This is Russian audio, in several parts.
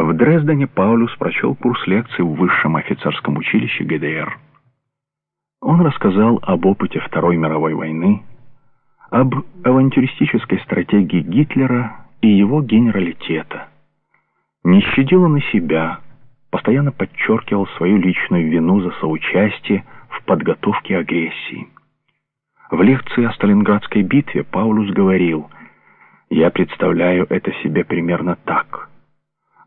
В Дрездене Паулюс прочел курс лекций в высшем офицерском училище ГДР. Он рассказал об опыте Второй мировой войны, об авантюристической стратегии Гитлера и его генералитета. Не щадил он и себя, постоянно подчеркивал свою личную вину за соучастие в подготовке агрессии. В лекции о Сталинградской битве Паулюс говорил, «Я представляю это себе примерно так.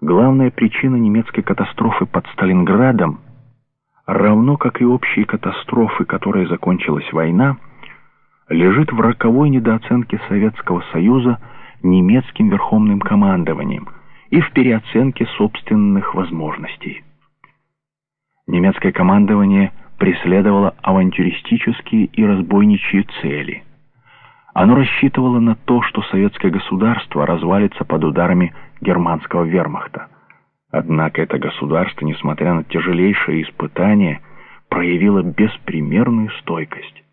Главная причина немецкой катастрофы под Сталинградом, равно как и общие катастрофы, которой закончилась война, лежит в роковой недооценке Советского Союза немецким верховным командованием и в переоценке собственных возможностей. Немецкое командование преследовало авантюристические и разбойничьи цели. Оно рассчитывало на то, что советское государство развалится под ударами германского вермахта. Однако это государство, несмотря на тяжелейшие испытания, проявило беспримерную стойкость.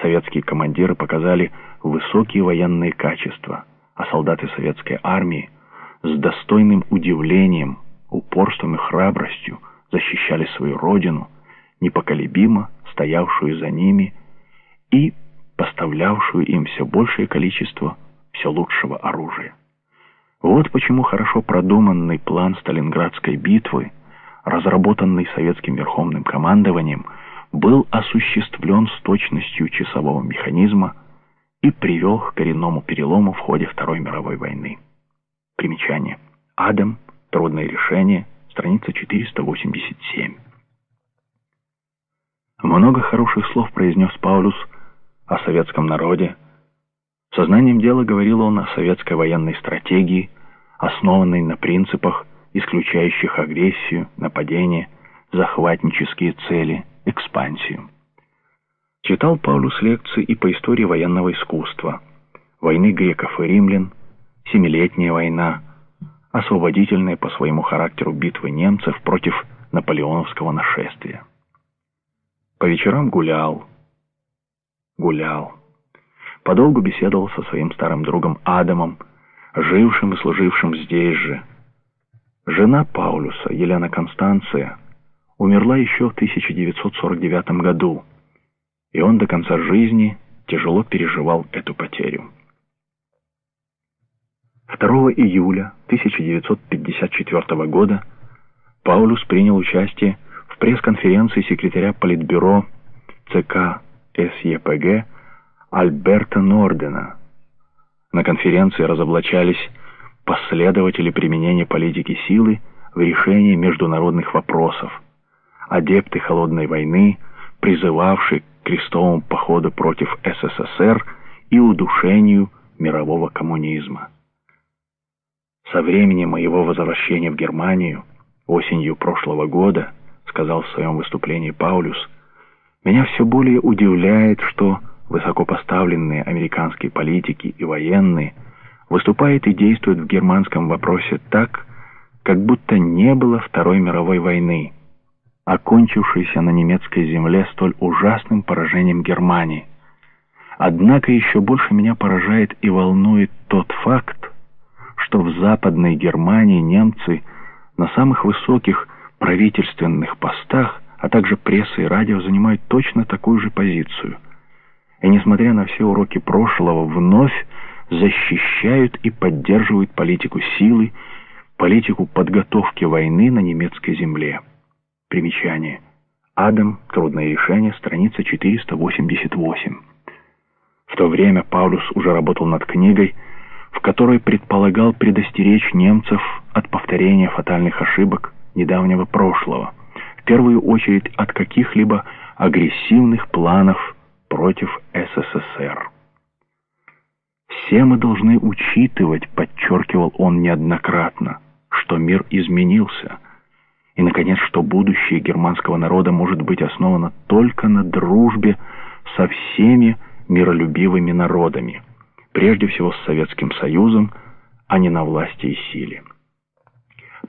Советские командиры показали высокие военные качества, а солдаты советской армии с достойным удивлением, упорством и храбростью защищали свою родину, непоколебимо стоявшую за ними и поставлявшую им все большее количество все лучшего оружия. Вот почему хорошо продуманный план Сталинградской битвы, разработанный советским верховным командованием, был осуществлен с точностью часового механизма и привел к коренному перелому в ходе Второй мировой войны. Примечание. Адам. Трудное решение. Страница 487. Много хороших слов произнес Паулюс о советском народе. Сознанием дела говорил он о советской военной стратегии, основанной на принципах, исключающих агрессию, нападение, захватнические цели, экспансию. Читал Паулюс лекции и по истории военного искусства, войны греков и римлян, Семилетняя война, освободительная по своему характеру битвы немцев против наполеоновского нашествия. По вечерам гулял, гулял. Подолгу беседовал со своим старым другом Адамом, жившим и служившим здесь же. Жена Паулюса, Елена Констанция, умерла еще в 1949 году, и он до конца жизни тяжело переживал эту потерю. 2 июля 1954 года Паулюс принял участие в пресс-конференции секретаря Политбюро ЦК СЕПГ Альберта Нордена. На конференции разоблачались последователи применения политики силы в решении международных вопросов, адепты холодной войны, призывавшие к крестовому походу против СССР и удушению мирового коммунизма. Со времени моего возвращения в Германию осенью прошлого года сказал в своем выступлении Паулюс, меня все более удивляет, что высокопоставленные американские политики и военные выступают и действуют в германском вопросе так, как будто не было Второй мировой войны, окончившейся на немецкой земле столь ужасным поражением Германии. Однако еще больше меня поражает и волнует тот факт, что в Западной Германии немцы на самых высоких правительственных постах, а также пресса и радио занимают точно такую же позицию. И несмотря на все уроки прошлого, вновь защищают и поддерживают политику силы, политику подготовки войны на немецкой земле. Примечание. Адам. Трудное решение. Страница 488. В то время Паулюс уже работал над книгой в которой предполагал предостеречь немцев от повторения фатальных ошибок недавнего прошлого, первую очередь от каких-либо агрессивных планов против СССР. «Все мы должны учитывать», — подчеркивал он неоднократно, «что мир изменился» и, наконец, что будущее германского народа может быть основано только на дружбе со всеми миролюбивыми народами прежде всего с Советским Союзом, а не на власти и силе.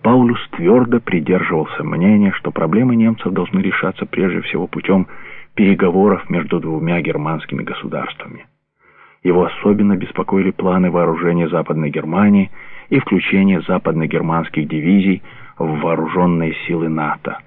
Паулюс твердо придерживался мнения, что проблемы немцев должны решаться прежде всего путем переговоров между двумя германскими государствами. Его особенно беспокоили планы вооружения Западной Германии и включение западно-германских дивизий в вооруженные силы НАТО.